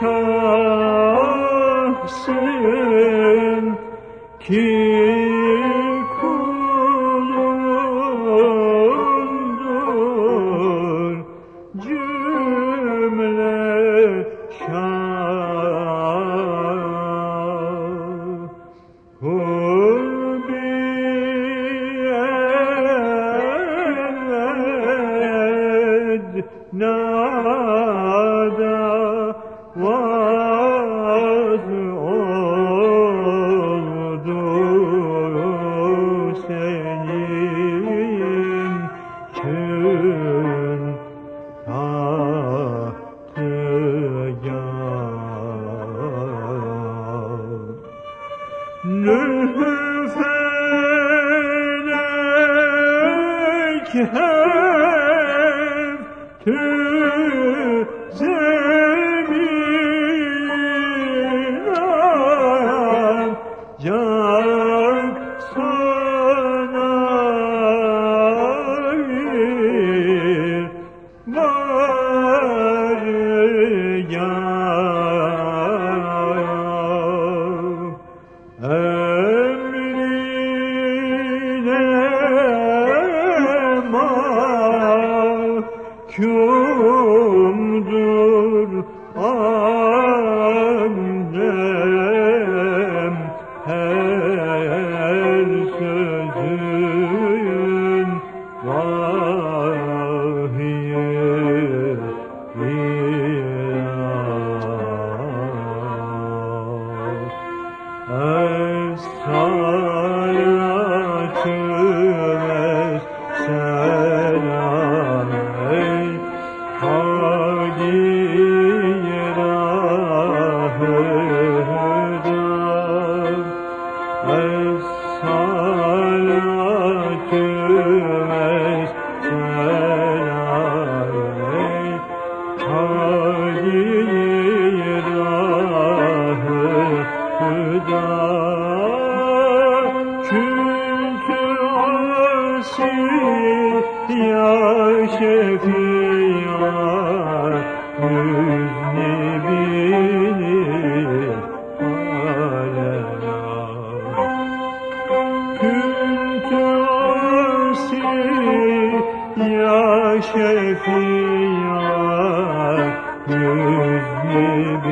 şahsım ki kulumdur cümle şahım. No. Nüfelek hep Oh. Es-salatu vesselam ey Kadirahı hüdar Küntü asi ya şefiat يا شفيع مذنبين